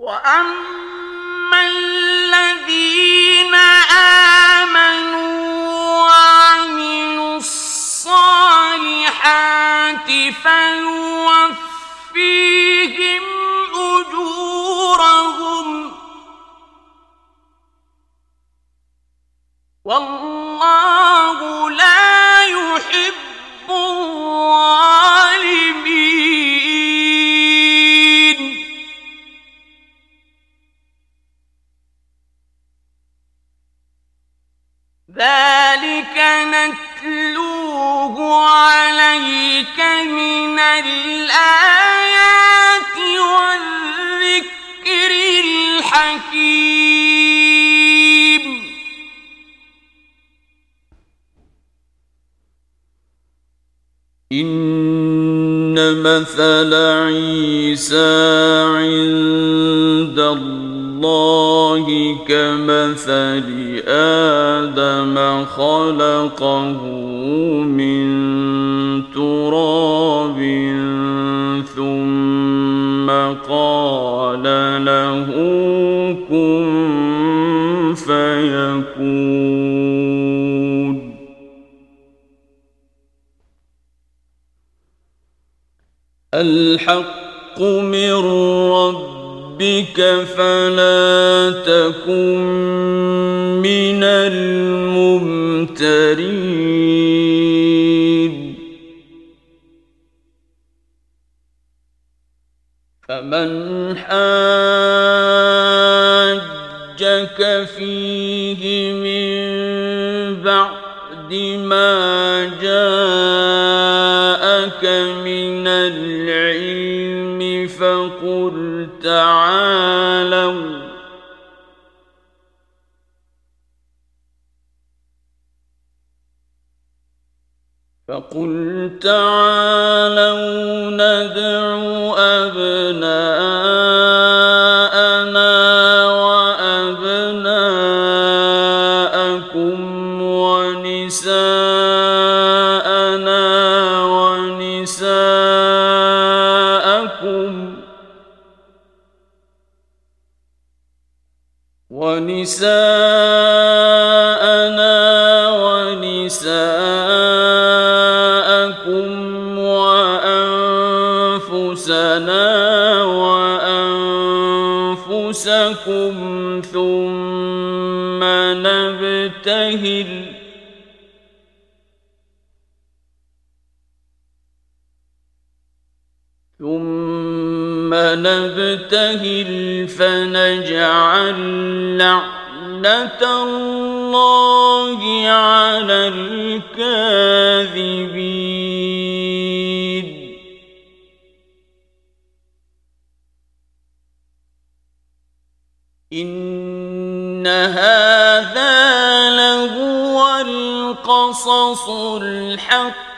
وَأَمَّا مثل عيسى عند الله كمثل ادم خلقه من ثم قال له كن فيكون. الحق من ربك فلا تكن من الممترين. فمن حاجك فيه من بعد ما جاءك من العلم فقل تعالوا فقل تعالوا ندع ونساءكم ونساءنا ونساءكم وأنفسنا وأنفسكم ثم نبتهل نبتهل فنجعل لعنة الله على الكاذبين إن هذا لهو القصص الحق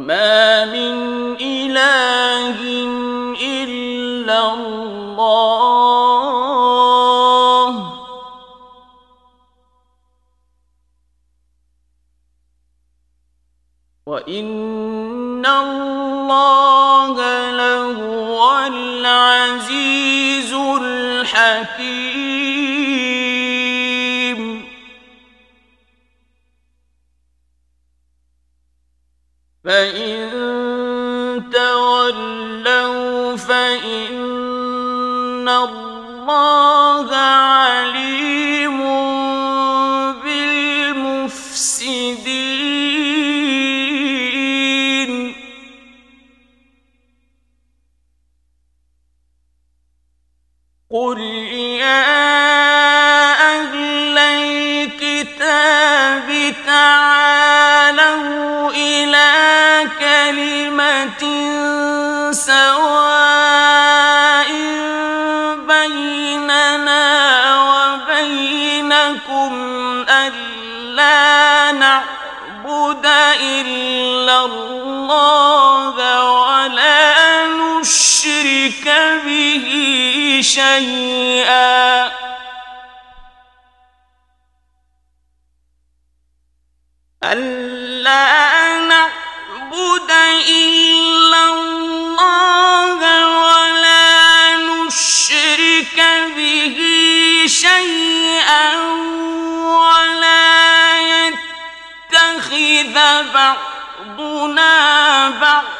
وما من إله إلا الله وإن فَإِن تولوا فإن نشرك به شيئا. ألا نعبد إلا الله ولا نشرك به شيئا ولا يتخذ بعضنا بعضا.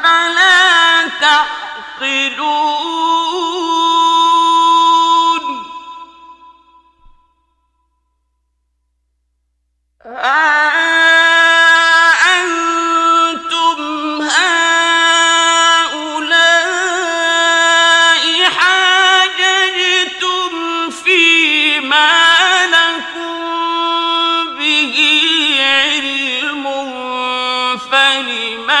أفلا تعقلون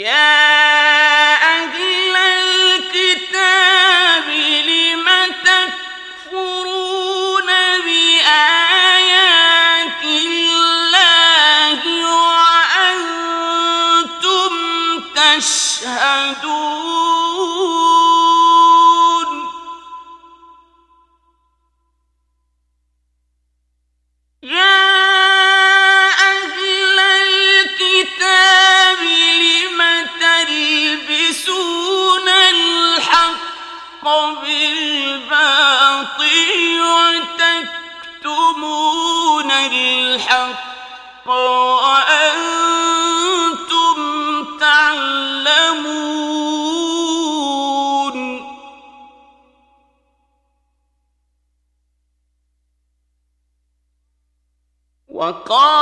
يا وقال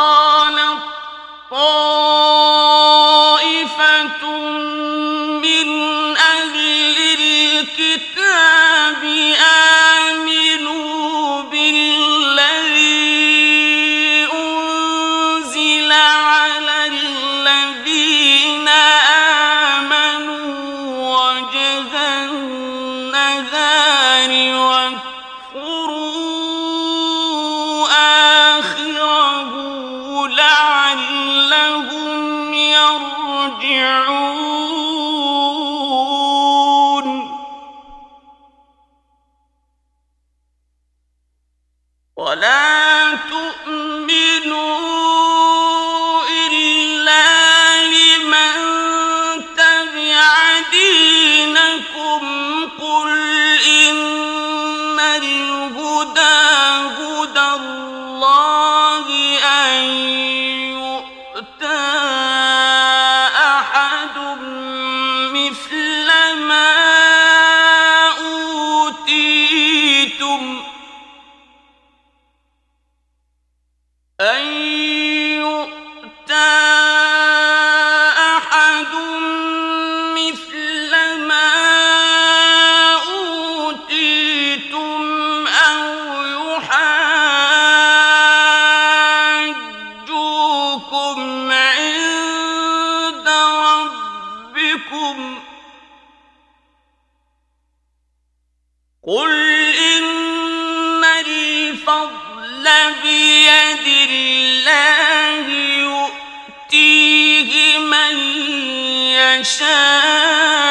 شاء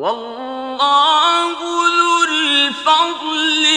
والله ذو الفضل